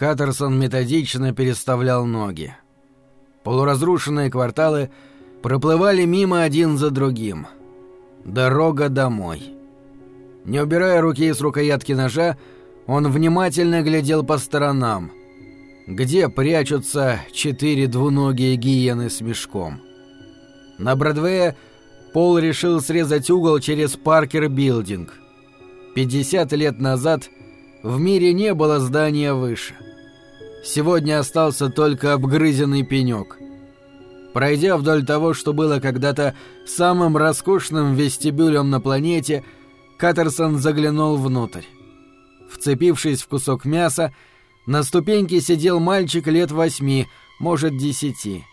Каттерсон методично переставлял ноги. Полуразрушенные кварталы проплывали мимо один за другим. Дорога домой. Не убирая руки с рукоятки ножа, он внимательно глядел по сторонам. Где прячутся четыре двуногие гиены с мешком? На Бродвее Пол решил срезать угол через Паркер Билдинг. 50 лет назад в мире не было здания выше. Сегодня остался только обгрызенный пенек. Пройдя вдоль того, что было когда-то самым роскошным вестибюлем на планете, Каттерсон заглянул внутрь. Вцепившись в кусок мяса, на ступеньке сидел мальчик лет восьми, может, десяти.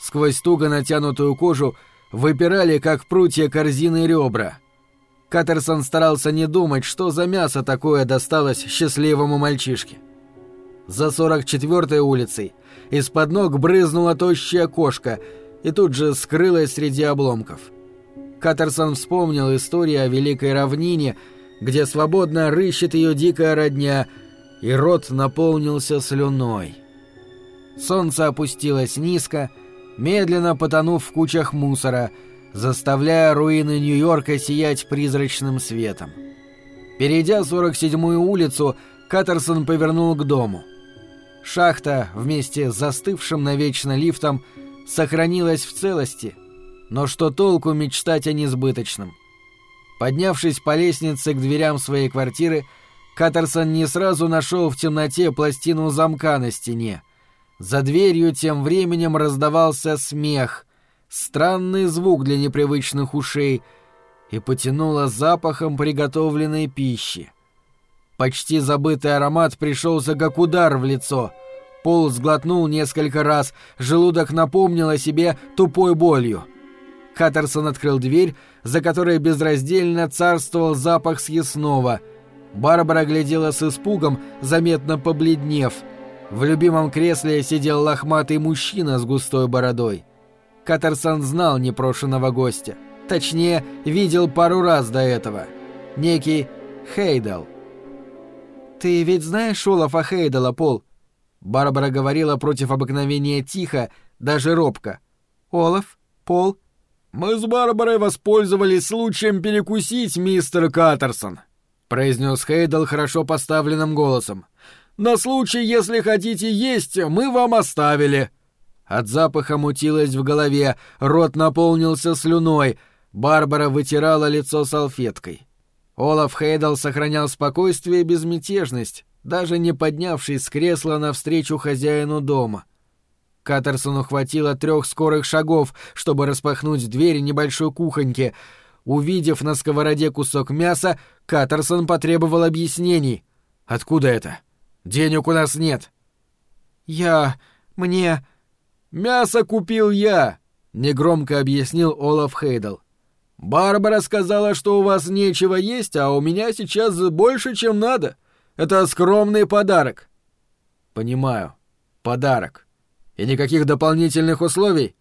Сквозь туго натянутую кожу выпирали, как прутья корзины ребра. Каттерсон старался не думать, что за мясо такое досталось счастливому мальчишке. За 44-й улицей из-под ног брызнула тощая кошка и тут же скрылась среди обломков. Каттерсон вспомнил историю о Великой Равнине, где свободно рыщет ее дикая родня, и рот наполнился слюной. Солнце опустилось низко, медленно потонув в кучах мусора, заставляя руины Нью-Йорка сиять призрачным светом. Перейдя 47-ю улицу, Каттерсон повернул к дому. Шахта вместе с застывшим навечно лифтом сохранилась в целости, но что толку мечтать о несбыточном? Поднявшись по лестнице к дверям своей квартиры, Каттерсон не сразу нашел в темноте пластину замка на стене — за дверью тем временем раздавался смех, странный звук для непривычных ушей, и потянуло запахом приготовленной пищи. Почти забытый аромат пришелся как удар в лицо. Пол сглотнул несколько раз, желудок напомнил о себе тупой болью. Каттерсон открыл дверь, за которой безраздельно царствовал запах съестного. Барбара глядела с испугом, заметно побледнев — в любимом кресле сидел лохматый мужчина с густой бородой. Каттерсон знал непрошенного гостя. Точнее, видел пару раз до этого. Некий Хейдел. «Ты ведь знаешь Олафа Хейдела, Пол?» Барбара говорила против обыкновения тихо, даже робко. «Олаф? Пол?» «Мы с Барбарой воспользовались случаем перекусить, мистер Каттерсон», — произнес Хейдел хорошо поставленным голосом. На случай, если хотите есть, мы вам оставили». От запаха мутилось в голове, рот наполнился слюной, Барбара вытирала лицо салфеткой. Олаф Хейдл сохранял спокойствие и безмятежность, даже не поднявшись с кресла навстречу хозяину дома. Каттерсону хватило трех скорых шагов, чтобы распахнуть дверь небольшой кухоньки. Увидев на сковороде кусок мяса, Каттерсон потребовал объяснений. «Откуда это?» Денег у нас нет. Я... мне... Мясо купил я, негромко объяснил Олаф Хейдл. Барбара сказала, что у вас нечего есть, а у меня сейчас больше, чем надо. Это скромный подарок. Понимаю. Подарок. И никаких дополнительных условий?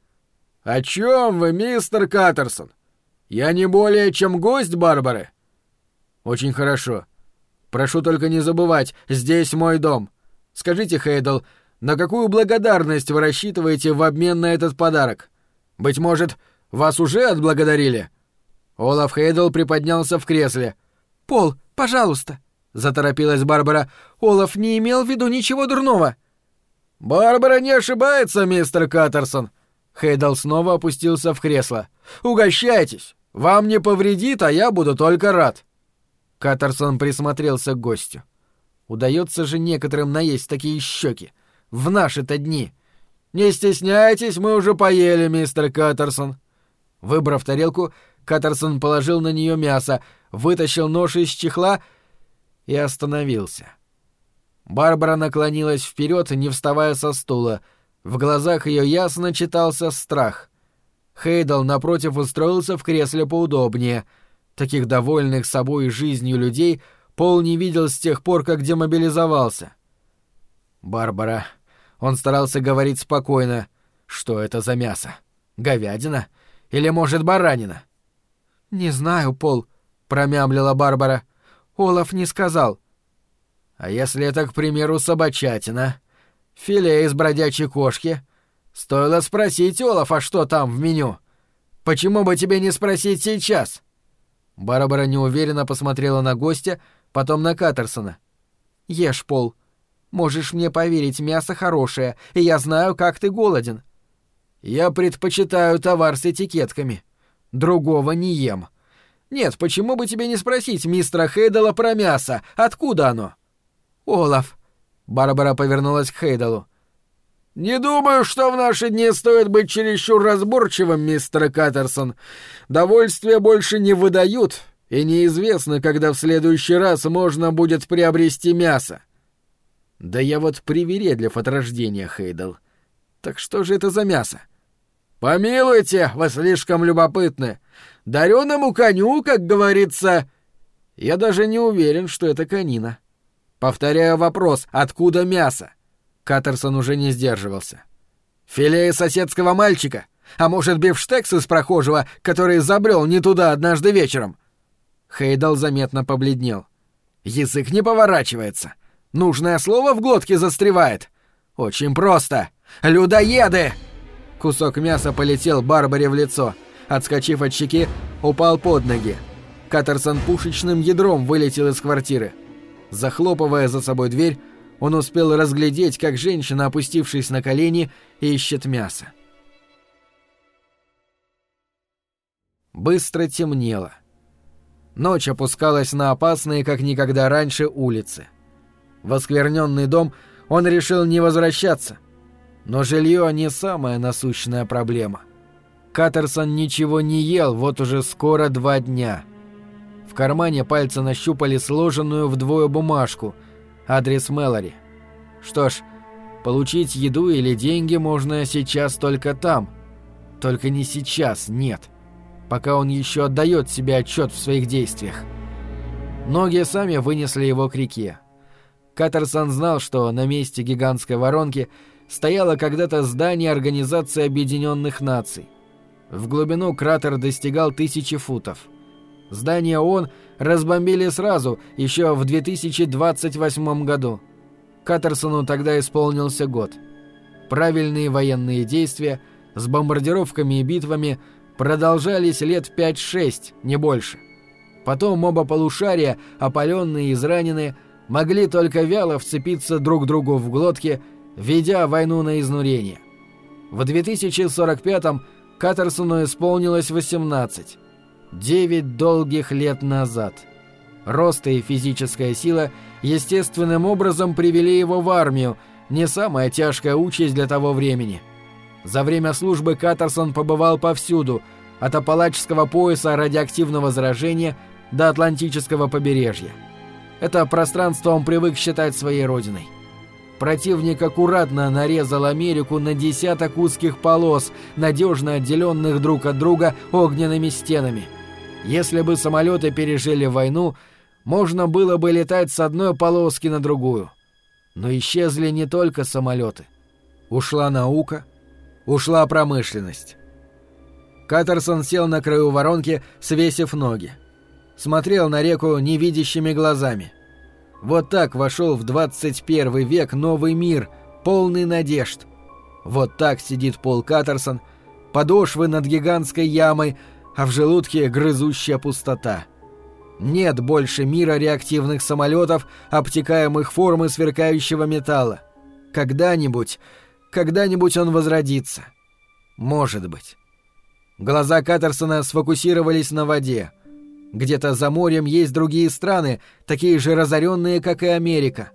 О чем вы, мистер Каттерсон? Я не более чем гость Барбары. Очень хорошо. Прошу только не забывать, здесь мой дом. Скажите, Хейдл, на какую благодарность вы рассчитываете в обмен на этот подарок? Быть может, вас уже отблагодарили?» Олаф Хейдл приподнялся в кресле. «Пол, пожалуйста!» — заторопилась Барбара. «Олаф не имел в виду ничего дурного!» «Барбара не ошибается, мистер Каттерсон!» Хейдл снова опустился в кресло. «Угощайтесь! Вам не повредит, а я буду только рад!» Каттерсон присмотрелся к гостю. Удается же некоторым наесть такие щеки. В наши-то дни. Не стесняйтесь, мы уже поели, мистер Каттерсон. Выбрав тарелку, Каттерсон положил на нее мясо, вытащил нож из чехла и остановился. Барбара наклонилась вперед, не вставая со стула. В глазах ее ясно читался страх. Хейдл напротив устроился в кресле поудобнее — Таких довольных собой и жизнью людей Пол не видел с тех пор, как демобилизовался. «Барбара...» Он старался говорить спокойно. «Что это за мясо? Говядина? Или, может, баранина?» «Не знаю, Пол», — промямлила Барбара. «Олаф не сказал». А если это, к примеру, собачатина? Филе из бродячей кошки? Стоило спросить Олафа, что там в меню. Почему бы тебе не спросить сейчас?» Барбара неуверенно посмотрела на гостя, потом на Каттерсона. «Ешь, Пол. Можешь мне поверить, мясо хорошее, и я знаю, как ты голоден». «Я предпочитаю товар с этикетками. Другого не ем. Нет, почему бы тебе не спросить мистера Хейдела про мясо? Откуда оно?» «Олаф». Барбара повернулась к Хейделу. «Не думаю, что в наши дни стоит быть чересчур разборчивым, мистер Каттерсон. Довольствия больше не выдают, и неизвестно, когда в следующий раз можно будет приобрести мясо». «Да я вот привередлив от рождения, Хейдл. Так что же это за мясо?» «Помилуйте, вы слишком любопытны. Дареному коню, как говорится...» «Я даже не уверен, что это конина. Повторяю вопрос, откуда мясо?» Каттерсон уже не сдерживался. «Филе соседского мальчика? А может, бифштекс из прохожего, который забрел не туда однажды вечером?» Хейдал заметно побледнел. «Язык не поворачивается. Нужное слово в глотке застревает. Очень просто. Людоеды!» Кусок мяса полетел Барбаре в лицо. Отскочив от щеки, упал под ноги. Каттерсон пушечным ядром вылетел из квартиры. Захлопывая за собой дверь, он успел разглядеть, как женщина, опустившись на колени, ищет мясо. Быстро темнело. Ночь опускалась на опасные, как никогда раньше, улицы. В оскверненный дом он решил не возвращаться. Но жилье не самая насущная проблема. Каттерсон ничего не ел вот уже скоро два дня. В кармане пальцы нащупали сложенную вдвое бумажку — адрес Мэлори. Что ж, получить еду или деньги можно сейчас только там. Только не сейчас, нет. Пока он еще отдает себе отчет в своих действиях. Ноги сами вынесли его к реке. Каттерсон знал, что на месте гигантской воронки стояло когда-то здание Организации Объединенных Наций. В глубину кратер достигал тысячи футов. Здание ООН разбомбили сразу, еще в 2028 году. Каттерсону тогда исполнился год. Правильные военные действия с бомбардировками и битвами продолжались лет 5-6, не больше. Потом оба полушария, опаленные и израненные, могли только вяло вцепиться друг другу в глотки, ведя войну на изнурение. В 2045-м Каттерсону исполнилось 18. Девять долгих лет назад. Рост и физическая сила естественным образом привели его в армию, не самая тяжкая участь для того времени. За время службы Каттерсон побывал повсюду, от Апалачского пояса радиоактивного заражения до Атлантического побережья. Это пространство он привык считать своей родиной. Противник аккуратно нарезал Америку на десяток узких полос, надежно отделенных друг от друга огненными стенами – если бы самолеты пережили войну, можно было бы летать с одной полоски на другую. Но исчезли не только самолеты. Ушла наука, ушла промышленность. Каттерсон сел на краю воронки, свесив ноги. Смотрел на реку невидящими глазами. Вот так вошел в 21 век новый мир, полный надежд. Вот так сидит Пол Каттерсон, подошвы над гигантской ямой, а в желудке грызущая пустота. Нет больше мира реактивных самолетов, обтекаемых формы сверкающего металла. Когда-нибудь, когда-нибудь он возродится. Может быть. Глаза Каттерсона сфокусировались на воде. Где-то за морем есть другие страны, такие же разоренные, как и Америка.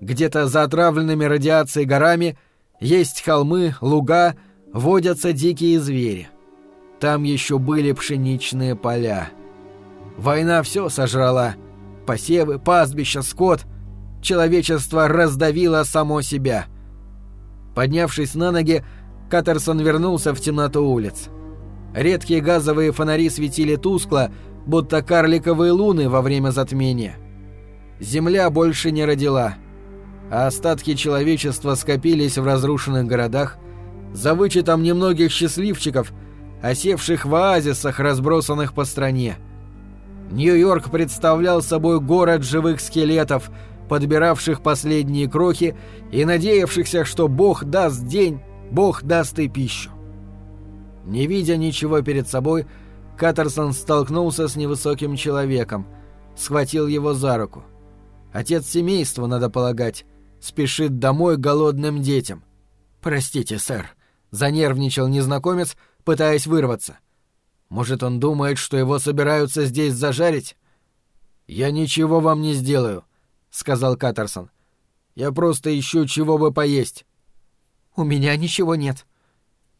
Где-то за отравленными радиацией горами есть холмы, луга, водятся дикие звери. Там еще были пшеничные поля. Война все сожрала. Посевы, пастбища, скот. Человечество раздавило само себя. Поднявшись на ноги, Каттерсон вернулся в темноту улиц. Редкие газовые фонари светили тускло, будто карликовые луны во время затмения. Земля больше не родила, а остатки человечества скопились в разрушенных городах, за вычетом немногих счастливчиков – осевших в оазисах, разбросанных по стране. Нью-Йорк представлял собой город живых скелетов, подбиравших последние крохи и надеявшихся, что Бог даст день, Бог даст и пищу. Не видя ничего перед собой, Каттерсон столкнулся с невысоким человеком, схватил его за руку. Отец семейства, надо полагать, спешит домой голодным детям. «Простите, сэр», — занервничал незнакомец, пытаясь вырваться. «Может, он думает, что его собираются здесь зажарить?» «Я ничего вам не сделаю», — сказал Каттерсон. «Я просто ищу чего бы поесть». «У меня ничего нет».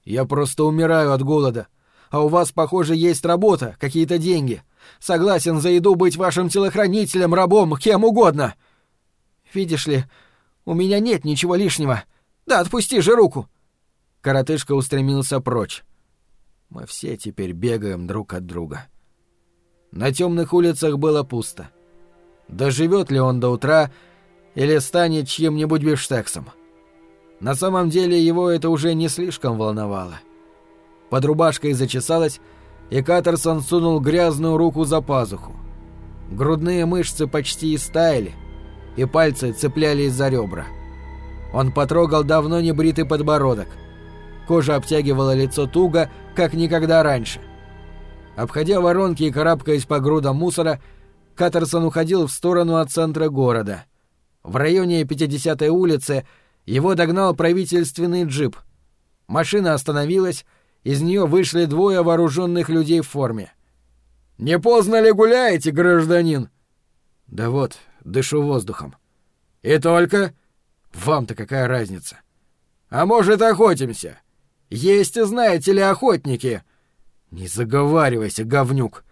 «Я просто умираю от голода. А у вас, похоже, есть работа, какие-то деньги. Согласен за еду быть вашим телохранителем, рабом, кем угодно». «Видишь ли, у меня нет ничего лишнего. Да отпусти же руку!» Коротышка устремился прочь. Мы все теперь бегаем друг от друга. На темных улицах было пусто. Доживет ли он до утра или станет чьим-нибудь бифштексом? На самом деле его это уже не слишком волновало. Под рубашкой зачесалась, и Каттерсон сунул грязную руку за пазуху. Грудные мышцы почти истаяли, и пальцы цеплялись за ребра. Он потрогал давно не бритый подбородок. Кожа обтягивала лицо туго, как никогда раньше. Обходя воронки и карабкаясь по грудам мусора, Каттерсон уходил в сторону от центра города. В районе 50-й улицы его догнал правительственный джип. Машина остановилась, из нее вышли двое вооруженных людей в форме. «Не поздно ли гуляете, гражданин?» «Да вот, дышу воздухом». «И только?» «Вам-то какая разница?» «А может, охотимся? Есть, знаете ли, охотники?» «Не заговаривайся, говнюк!»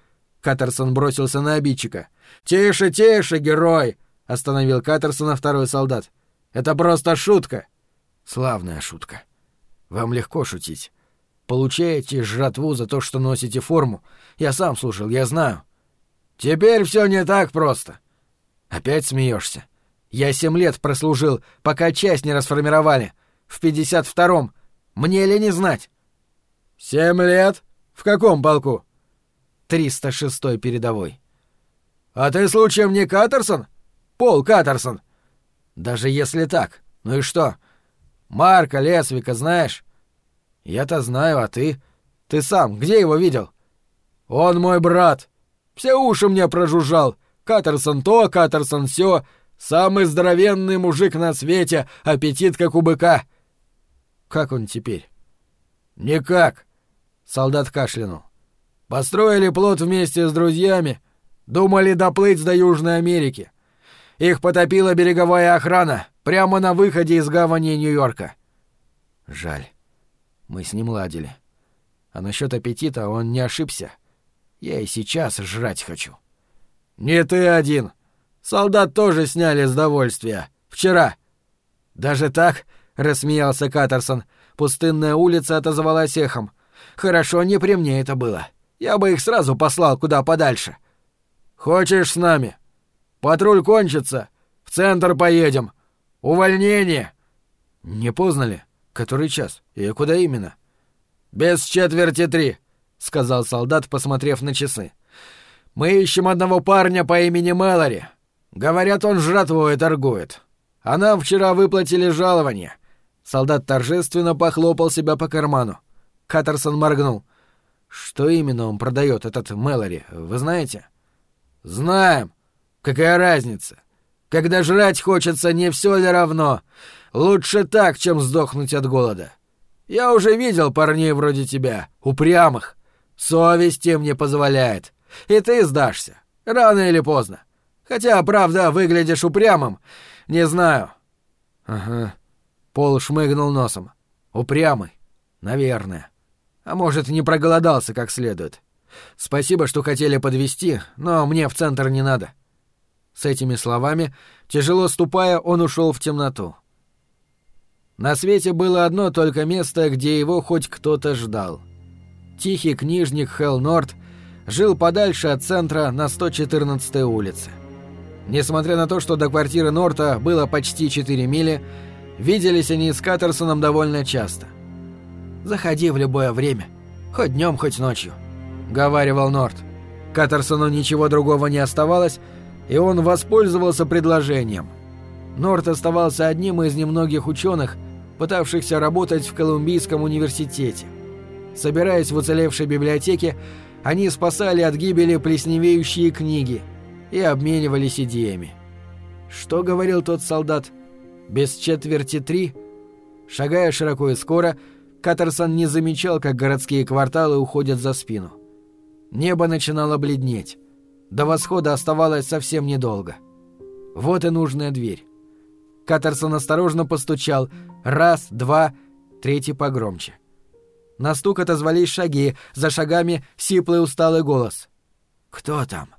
Каттерсон бросился на обидчика. «Тише, тише, герой!» — остановил Каттерсона второй солдат. «Это просто шутка!» «Славная шутка. Вам легко шутить. Получаете жратву за то, что носите форму. Я сам слушал, я знаю. Теперь все не так просто. Опять смеешься. Я семь лет прослужил, пока часть не расформировали. В пятьдесят втором. Мне ли не знать? Семь лет? В каком полку? Триста шестой передовой. А ты случаем не Каттерсон? Пол Каттерсон. Даже если так. Ну и что? Марка Лесвика знаешь? Я-то знаю, а ты? Ты сам где его видел? Он мой брат. Все уши мне прожужжал. Каттерсон то, Каттерсон сё. Самый здоровенный мужик на свете, аппетит как у быка. Как он теперь? Никак. Солдат кашлянул. Построили плот вместе с друзьями. Думали доплыть до Южной Америки. Их потопила береговая охрана прямо на выходе из гавани Нью-Йорка. Жаль. Мы с ним ладили. А насчет аппетита он не ошибся. Я и сейчас жрать хочу. Не ты один. Солдат тоже сняли с довольствия. Вчера. Даже так? Рассмеялся Каттерсон. Пустынная улица отозвалась эхом. Хорошо, не при мне это было. Я бы их сразу послал куда подальше. Хочешь с нами? Патруль кончится. В центр поедем. Увольнение. Не поздно ли? Который час? И куда именно? Без четверти три, сказал солдат, посмотрев на часы. Мы ищем одного парня по имени Мэлори. Говорят, он жратвой торгует. А нам вчера выплатили жалование. Солдат торжественно похлопал себя по карману. Каттерсон моргнул. Что именно он продает, этот Мэлори, вы знаете? Знаем. Какая разница? Когда жрать хочется, не все ли равно? Лучше так, чем сдохнуть от голода. Я уже видел парней вроде тебя, упрямых. Совесть им не позволяет. И ты сдашься. Рано или поздно. Хотя, правда, выглядишь упрямым. Не знаю. Ага. Пол шмыгнул носом. Упрямый. Наверное. А может, не проголодался как следует. Спасибо, что хотели подвести, но мне в центр не надо. С этими словами, тяжело ступая, он ушел в темноту. На свете было одно только место, где его хоть кто-то ждал. Тихий книжник Хелл Норт жил подальше от центра на 114-й улице. Несмотря на то, что до квартиры Норта было почти 4 мили, виделись они с Каттерсоном довольно часто. «Заходи в любое время, хоть днем, хоть ночью», — говаривал Норт. Каттерсону ничего другого не оставалось, и он воспользовался предложением — Норт оставался одним из немногих ученых, пытавшихся работать в Колумбийском университете. Собираясь в уцелевшей библиотеке, они спасали от гибели плесневеющие книги и обменивались идеями. Что говорил тот солдат? Без четверти три? Шагая широко и скоро, Каттерсон не замечал, как городские кварталы уходят за спину. Небо начинало бледнеть. До восхода оставалось совсем недолго. Вот и нужная дверь. Каттерсон осторожно постучал. Раз, два, третий погромче. На стук отозвались шаги, за шагами сиплый усталый голос. «Кто там?»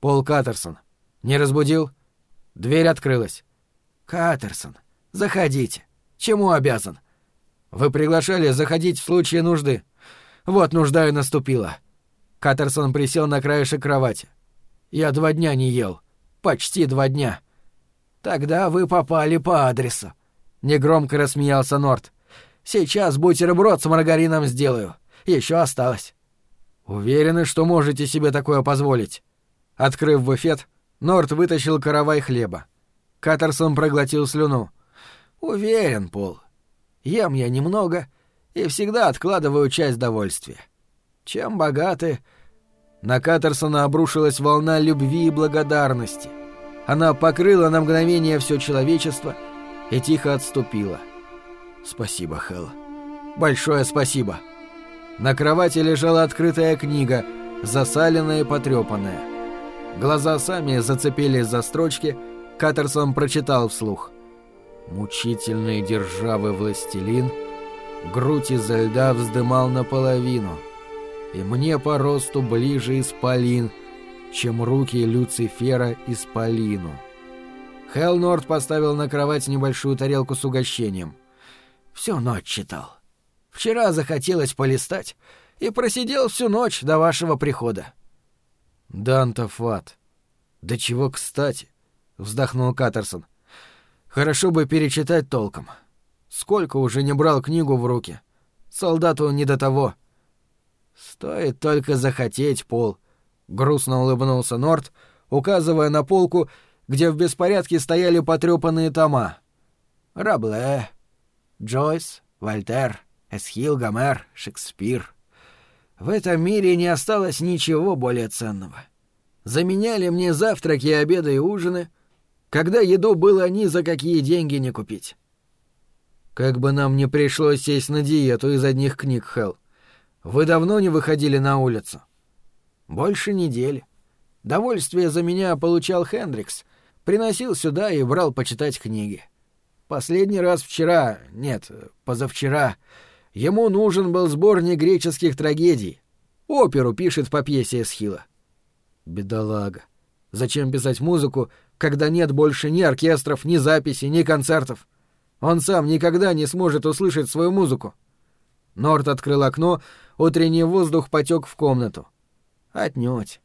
«Пол Каттерсон. Не разбудил?» Дверь открылась. «Каттерсон, заходите. Чему обязан?» «Вы приглашали заходить в случае нужды. Вот нужда и наступила». Каттерсон присел на краешек кровати. «Я два дня не ел. Почти два дня». «Тогда вы попали по адресу», — негромко рассмеялся Норт. «Сейчас бутерброд с маргарином сделаю. Еще осталось». «Уверены, что можете себе такое позволить?» Открыв буфет, Норт вытащил каравай хлеба. Каттерсон проглотил слюну. «Уверен, Пол. Ем я немного и всегда откладываю часть довольствия. Чем богаты...» На Каттерсона обрушилась волна любви и благодарности — она покрыла на мгновение все человечество и тихо отступила. «Спасибо, Хелл. Большое спасибо». На кровати лежала открытая книга, засаленная и потрепанная. Глаза сами зацепились за строчки, Каттерсон прочитал вслух. «Мучительные державы властелин, грудь изо льда вздымал наполовину, и мне по росту ближе исполин — чем руки Люцифера Исполину. Хелнорд поставил на кровать небольшую тарелку с угощением. «Всю ночь читал. Вчера захотелось полистать и просидел всю ночь до вашего прихода». «Дантов ад. Да чего кстати?» — вздохнул Каттерсон. «Хорошо бы перечитать толком. Сколько уже не брал книгу в руки. Солдату не до того». «Стоит только захотеть, Пол», Грустно улыбнулся Норт, указывая на полку, где в беспорядке стояли потрепанные тома. Рабле, Джойс, Вольтер, Эсхил, Гомер, Шекспир. В этом мире не осталось ничего более ценного. Заменяли мне завтраки, обеды и ужины, когда еду было ни за какие деньги не купить. Как бы нам не пришлось сесть на диету из одних книг, Хелл. Вы давно не выходили на улицу? — больше недели. Довольствие за меня получал Хендрикс. Приносил сюда и брал почитать книги. Последний раз вчера, нет, позавчера, ему нужен был сборник греческих трагедий. Оперу пишет по пьесе Эсхила. Бедолага. Зачем писать музыку, когда нет больше ни оркестров, ни записей, ни концертов? Он сам никогда не сможет услышать свою музыку. Норт открыл окно, утренний воздух потек в комнату. Отнюдь.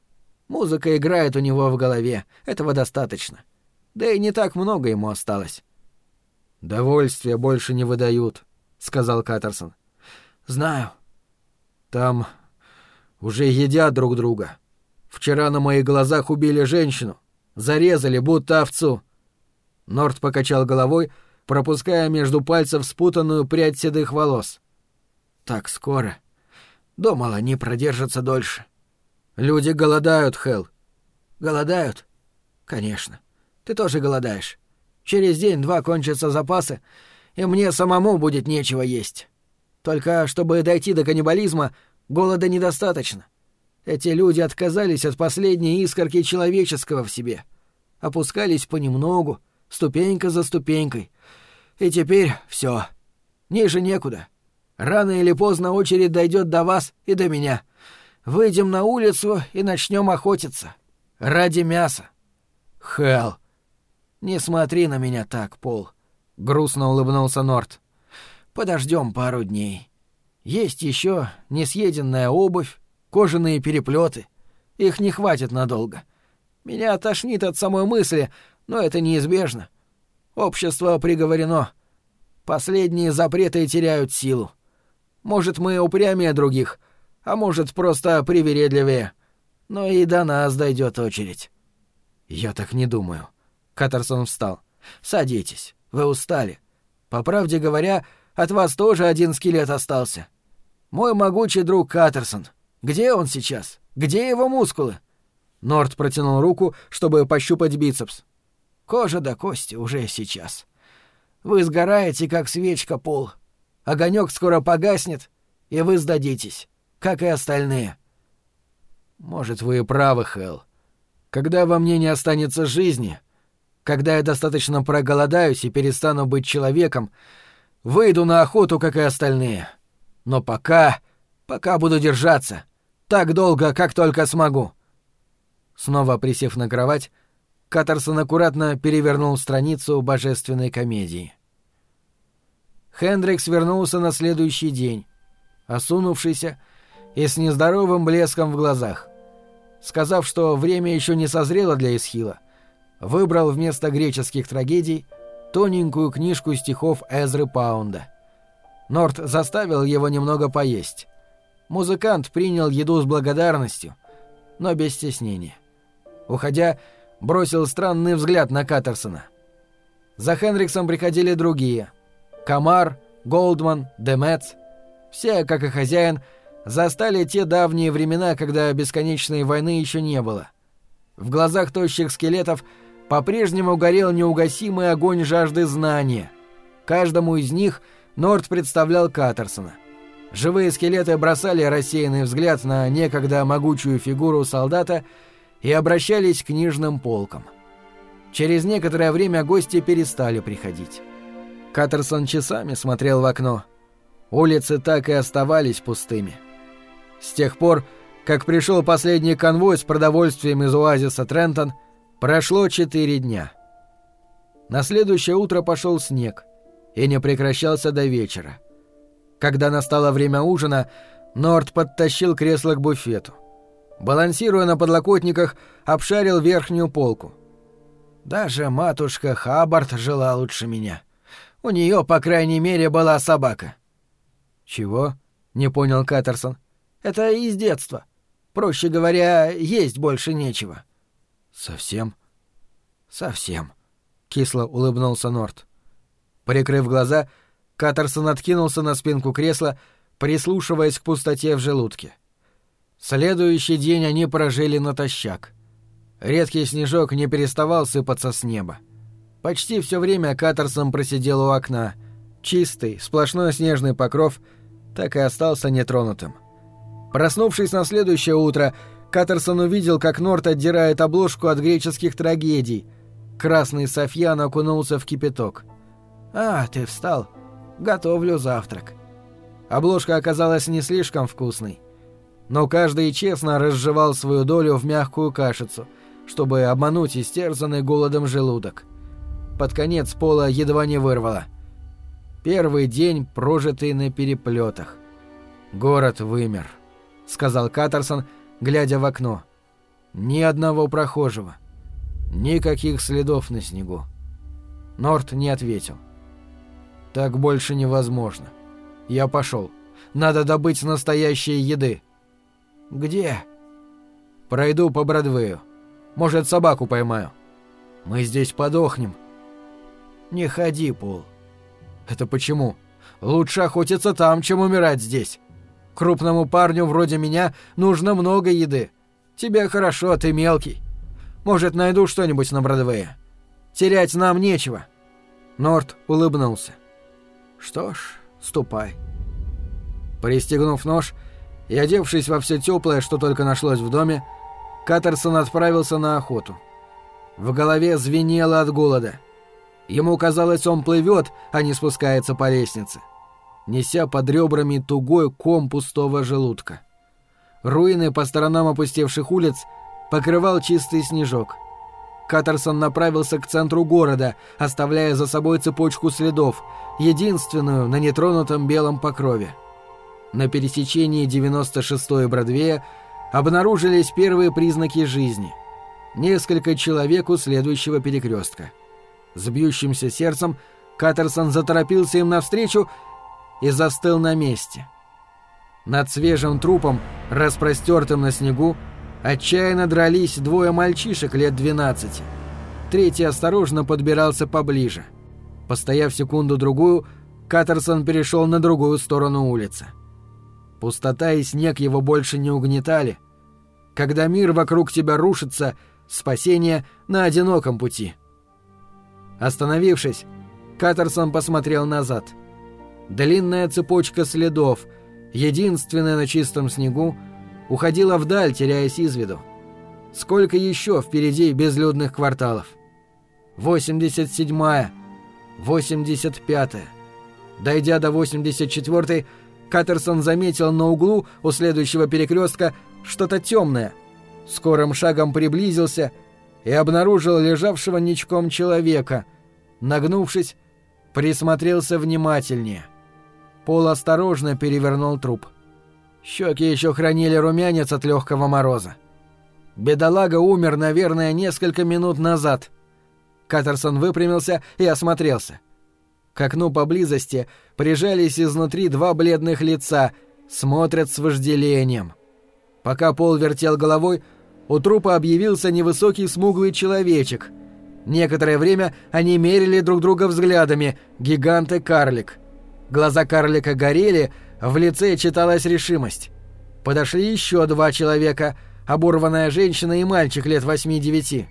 Музыка играет у него в голове, этого достаточно. Да и не так много ему осталось. «Довольствия больше не выдают», — сказал Каттерсон. «Знаю». «Там уже едят друг друга. Вчера на моих глазах убили женщину. Зарезали, будто овцу». Норт покачал головой, пропуская между пальцев спутанную прядь седых волос. «Так скоро. Думал, они продержатся дольше». Люди голодают, Хел. Голодают? Конечно. Ты тоже голодаешь. Через день-два кончатся запасы, и мне самому будет нечего есть. Только чтобы дойти до каннибализма, голода недостаточно. Эти люди отказались от последней искорки человеческого в себе. Опускались понемногу, ступенька за ступенькой. И теперь все. Ниже некуда. Рано или поздно очередь дойдет до вас и до меня. Выйдем на улицу и начнем охотиться. Ради мяса. Хел. Не смотри на меня так, Пол. Грустно улыбнулся Норт. Подождем пару дней. Есть еще несъеденная обувь, кожаные переплеты. Их не хватит надолго. Меня тошнит от самой мысли, но это неизбежно. Общество приговорено. Последние запреты теряют силу. Может, мы упрямее других, а может, просто привередливее. Но и до нас дойдет очередь. Я так не думаю. Каттерсон встал. Садитесь. Вы устали. По правде говоря, от вас тоже один скелет остался. Мой могучий друг Каттерсон. Где он сейчас? Где его мускулы?» Норт протянул руку, чтобы пощупать бицепс. «Кожа до кости уже сейчас. Вы сгораете, как свечка, Пол. Огонек скоро погаснет, и вы сдадитесь, как и остальные». «Может, вы и правы, Хелл. Когда во мне не останется жизни, когда я достаточно проголодаюсь и перестану быть человеком, выйду на охоту, как и остальные. Но пока... пока буду держаться. Так долго, как только смогу». Снова присев на кровать, Каттерсон аккуратно перевернул страницу божественной комедии. Хендрикс вернулся на следующий день, осунувшийся и с нездоровым блеском в глазах. Сказав, что время еще не созрело для Исхила, выбрал вместо греческих трагедий тоненькую книжку стихов Эзры Паунда. Норт заставил его немного поесть. Музыкант принял еду с благодарностью, но без стеснения. Уходя, бросил странный взгляд на Каттерсона. За Хенриксом приходили другие. Камар, Голдман, Демец. Все, как и хозяин, застали те давние времена, когда бесконечной войны еще не было. В глазах тощих скелетов по-прежнему горел неугасимый огонь жажды знания. Каждому из них Норд представлял Каттерсона. Живые скелеты бросали рассеянный взгляд на некогда могучую фигуру солдата и обращались к книжным полкам. Через некоторое время гости перестали приходить. Каттерсон часами смотрел в окно. Улицы так и оставались пустыми. С тех пор, как пришел последний конвой с продовольствием из оазиса Трентон, прошло четыре дня. На следующее утро пошел снег и не прекращался до вечера. Когда настало время ужина, Норд подтащил кресло к буфету балансируя на подлокотниках, обшарил верхнюю полку. Даже матушка Хаббард жила лучше меня. У нее, по крайней мере, была собака. Чего? Не понял Каттерсон. Это из детства. Проще говоря, есть больше нечего. Совсем? Совсем. Кисло улыбнулся Норт. Прикрыв глаза, Каттерсон откинулся на спинку кресла, прислушиваясь к пустоте в желудке. — Следующий день они прожили натощак. Редкий снежок не переставал сыпаться с неба. Почти все время Каттерсон просидел у окна. Чистый, сплошной снежный покров так и остался нетронутым. Проснувшись на следующее утро, Каттерсон увидел, как Норт отдирает обложку от греческих трагедий. Красный Софьян окунулся в кипяток. «А, ты встал. Готовлю завтрак». Обложка оказалась не слишком вкусной но каждый честно разжевал свою долю в мягкую кашицу, чтобы обмануть истерзанный голодом желудок. Под конец пола едва не вырвало. Первый день, прожитый на переплетах. «Город вымер», — сказал Каттерсон, глядя в окно. «Ни одного прохожего. Никаких следов на снегу». Норт не ответил. «Так больше невозможно. Я пошел. Надо добыть настоящей еды». «Где?» «Пройду по Бродвею. Может, собаку поймаю. Мы здесь подохнем». «Не ходи, Пол». «Это почему? Лучше охотиться там, чем умирать здесь. Крупному парню вроде меня нужно много еды. Тебе хорошо, ты мелкий. Может, найду что-нибудь на Бродвее. Терять нам нечего». Норт улыбнулся. «Что ж, ступай». Пристегнув нож, и, одевшись во все теплое, что только нашлось в доме, Каттерсон отправился на охоту. В голове звенело от голода. Ему казалось, он плывет, а не спускается по лестнице, неся под ребрами тугой ком пустого желудка. Руины по сторонам опустевших улиц покрывал чистый снежок. Каттерсон направился к центру города, оставляя за собой цепочку следов, единственную на нетронутом белом покрове. На пересечении 96-й Бродвея обнаружились первые признаки жизни. Несколько человек у следующего перекрестка. С бьющимся сердцем Каттерсон заторопился им навстречу и застыл на месте. Над свежим трупом, распростертым на снегу, отчаянно дрались двое мальчишек лет 12. третий осторожно подбирался поближе. Постояв секунду-другую, Каттерсон перешел на другую сторону улицы. Пустота и снег его больше не угнетали. Когда мир вокруг тебя рушится, спасение на одиноком пути. Остановившись, Каттерсон посмотрел назад. Длинная цепочка следов, единственная на чистом снегу, уходила вдаль, теряясь из виду. Сколько еще впереди безлюдных кварталов? 87-я, 85-я. Дойдя до 84-й, Каттерсон заметил на углу у следующего перекрестка что-то темное. Скорым шагом приблизился и обнаружил лежавшего ничком человека. Нагнувшись, присмотрелся внимательнее. Пол осторожно перевернул труп. Щеки еще хранили румянец от легкого мороза. Бедолага умер, наверное, несколько минут назад. Каттерсон выпрямился и осмотрелся. К окну поблизости прижались изнутри два бледных лица, смотрят с вожделением. Пока Пол вертел головой, у трупа объявился невысокий смуглый человечек. Некоторое время они мерили друг друга взглядами, гигант и карлик. Глаза карлика горели, в лице читалась решимость. Подошли еще два человека, оборванная женщина и мальчик лет восьми-девяти.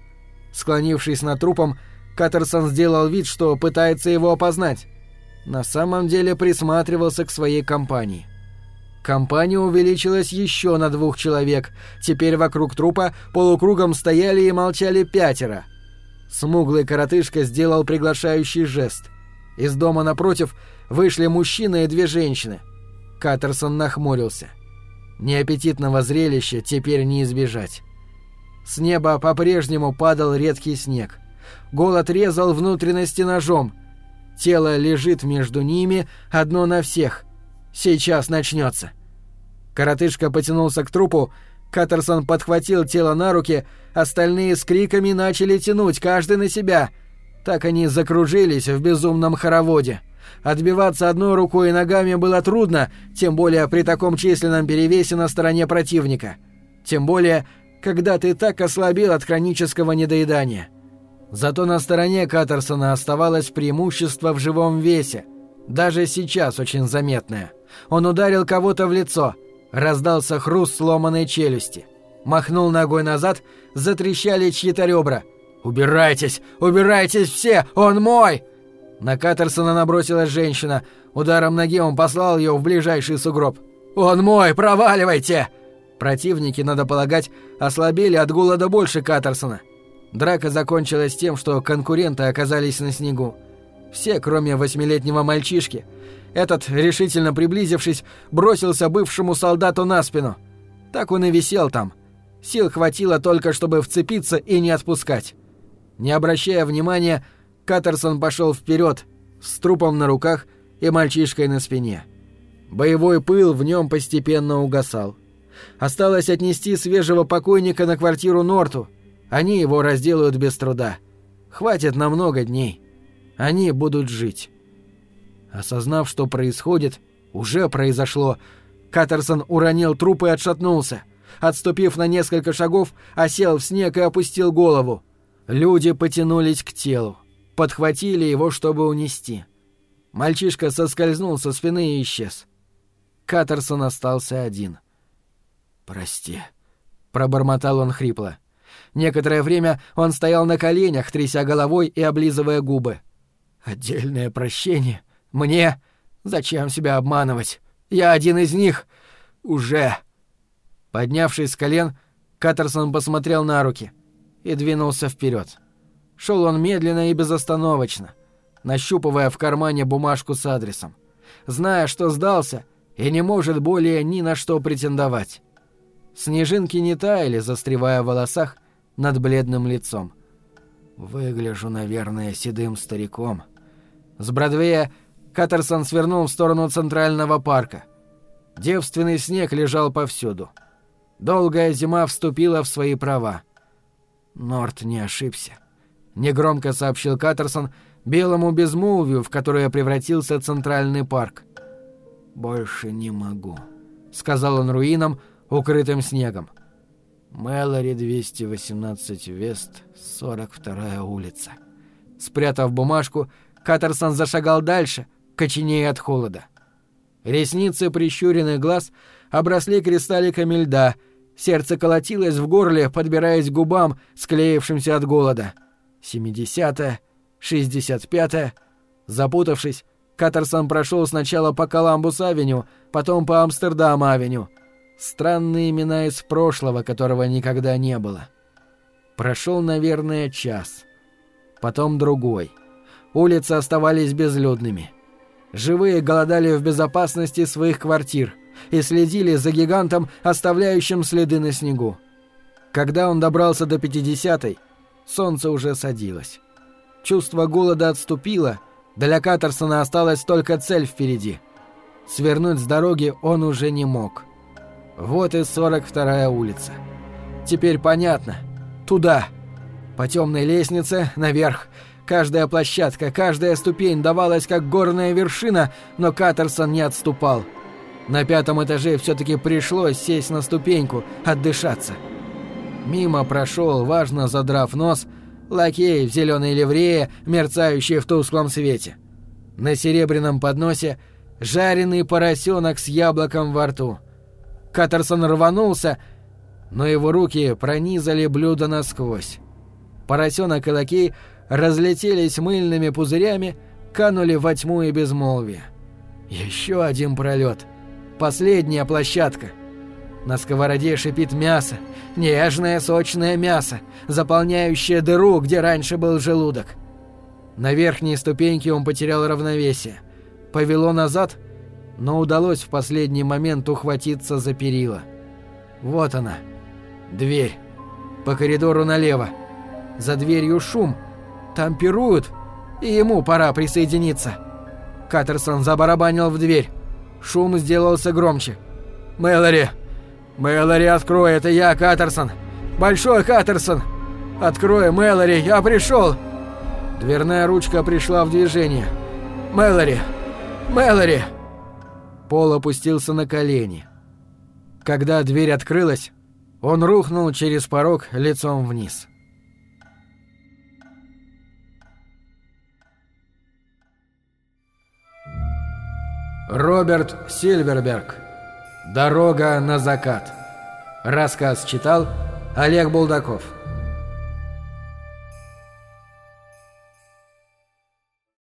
Склонившись над трупом, Каттерсон сделал вид, что пытается его опознать. На самом деле присматривался к своей компании. Компания увеличилась еще на двух человек. Теперь вокруг трупа полукругом стояли и молчали пятеро. Смуглый коротышка сделал приглашающий жест. Из дома напротив вышли мужчина и две женщины. Каттерсон нахмурился. Неаппетитного зрелища теперь не избежать. С неба по-прежнему падал редкий снег. Голод резал внутренности ножом. Тело лежит между ними, одно на всех. Сейчас начнется. Коротышка потянулся к трупу, Каттерсон подхватил тело на руки, остальные с криками начали тянуть, каждый на себя. Так они закружились в безумном хороводе. Отбиваться одной рукой и ногами было трудно, тем более при таком численном перевесе на стороне противника. Тем более, когда ты так ослабел от хронического недоедания. Зато на стороне Каттерсона оставалось преимущество в живом весе, даже сейчас очень заметное. Он ударил кого-то в лицо, раздался хруст сломанной челюсти. Махнул ногой назад, затрещали чьи-то ребра. «Убирайтесь! Убирайтесь все! Он мой!» На Каттерсона набросилась женщина. Ударом ноги он послал ее в ближайший сугроб. «Он мой! Проваливайте!» Противники, надо полагать, ослабели от голода больше Каттерсона. Драка закончилась тем, что конкуренты оказались на снегу. Все, кроме восьмилетнего мальчишки. Этот, решительно приблизившись, бросился бывшему солдату на спину. Так он и висел там. Сил хватило только, чтобы вцепиться и не отпускать. Не обращая внимания, Каттерсон пошел вперед, с трупом на руках и мальчишкой на спине. Боевой пыл в нем постепенно угасал. Осталось отнести свежего покойника на квартиру Норту, они его разделают без труда. Хватит на много дней. Они будут жить. Осознав, что происходит, уже произошло, Каттерсон уронил труп и отшатнулся. Отступив на несколько шагов, осел в снег и опустил голову. Люди потянулись к телу. Подхватили его, чтобы унести. Мальчишка соскользнул со спины и исчез. Каттерсон остался один. «Прости», — пробормотал он хрипло. Некоторое время он стоял на коленях, тряся головой и облизывая губы. «Отдельное прощение? Мне? Зачем себя обманывать? Я один из них. Уже!» Поднявшись с колен, Каттерсон посмотрел на руки и двинулся вперед. Шел он медленно и безостановочно, нащупывая в кармане бумажку с адресом, зная, что сдался и не может более ни на что претендовать. Снежинки не таяли, застревая в волосах, над бледным лицом. Выгляжу, наверное, седым стариком. С Бродвея Каттерсон свернул в сторону Центрального парка. Девственный снег лежал повсюду. Долгая зима вступила в свои права. Норт не ошибся. Негромко сообщил Каттерсон белому безмолвию, в которое превратился Центральный парк. «Больше не могу», — сказал он руинам, укрытым снегом. Мэлори 218 Вест, 42 улица. Спрятав бумажку, Каттерсон зашагал дальше, коченея от холода. Ресницы прищуренных глаз обросли кристалликами льда, сердце колотилось в горле, подбираясь к губам, склеившимся от голода. 70-е, 65-е. Запутавшись, Каттерсон прошел сначала по Коламбус-авеню, потом по Амстердам-авеню. Странные имена из прошлого, которого никогда не было. Прошел, наверное, час. Потом другой. Улицы оставались безлюдными. Живые голодали в безопасности своих квартир и следили за гигантом, оставляющим следы на снегу. Когда он добрался до 50-й, солнце уже садилось. Чувство голода отступило, для Каттерсона осталась только цель впереди. Свернуть с дороги он уже не мог. Вот и 42-я улица. Теперь понятно. Туда. По темной лестнице, наверх. Каждая площадка, каждая ступень давалась как горная вершина, но Каттерсон не отступал. На пятом этаже все-таки пришлось сесть на ступеньку, отдышаться. Мимо прошел, важно задрав нос, лакей в зеленой ливрее, мерцающий в тусклом свете. На серебряном подносе жареный поросенок с яблоком во рту. Каттерсон рванулся, но его руки пронизали блюдо насквозь. Поросенок и лакей разлетелись мыльными пузырями, канули во тьму и безмолвие. Еще один пролет. Последняя площадка. На сковороде шипит мясо, нежное сочное мясо, заполняющее дыру, где раньше был желудок. На верхней ступеньке он потерял равновесие. Повело назад, но удалось в последний момент ухватиться за перила. Вот она. Дверь. По коридору налево. За дверью шум. Там пируют, и ему пора присоединиться. Каттерсон забарабанил в дверь. Шум сделался громче. «Мэлори! Мэлори, открой, это я, Каттерсон! Большой Каттерсон! Открой, Мэлори, я пришел!» Дверная ручка пришла в движение. «Мэлори! Мэлори!» Пол опустился на колени. Когда дверь открылась, он рухнул через порог лицом вниз. Роберт Сильверберг. Дорога на закат. Рассказ читал Олег Булдаков.